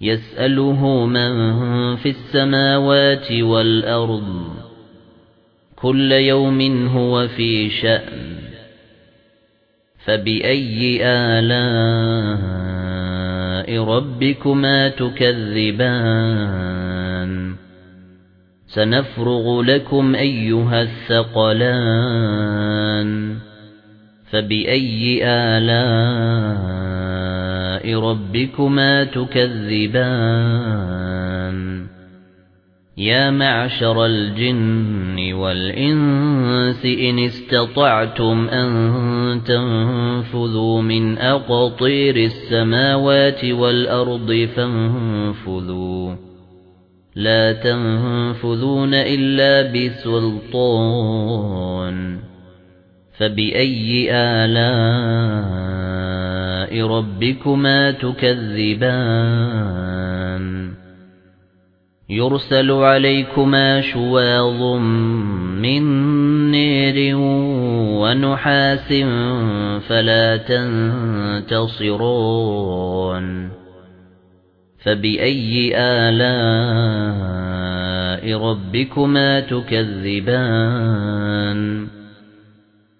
يَسْأَلُهُ مَن فِي السَّمَاوَاتِ وَالْأَرْضِ كُلَّ يَوْمٍ هُوَ فِي شَأْنٍ فَبِأَيِّ آلَاءِ رَبِّكُمَا تُكَذِّبَانِ؟ سَنَفْرُغُ لَكُمْ أَيُّهَ الثَّقَلَانِ فَبِأَيِّ آلَاءِ رَبِّكُمَا تُكَذِّبَانِ. يَا مَعْشَرَ الْجِنِّ وَالْإِنسِ إِنِ اسْتَطَعْتُمْ أَن تَنفُذُوا مِنْ أَقْطَارِ السَّمَاوَاتِ وَالْأَرْضِ فَانفُذُوا. لَا تَنفُذُونَ إِلَّا بِسُلْطَانٍ. فَبِأَيِّ آلَاءِ رَبِّكُمَا تُكَذِّبَانِ يُرْسَلُ عَلَيْكُمَا شُوَاظٌ مِّن نَّارٍ وَنُحَاسٌ فَلَا تَنتَصِرَانِ فَبِأَيِّ آلَاءِ رَبِّكُمَا تُكَذِّبَانِ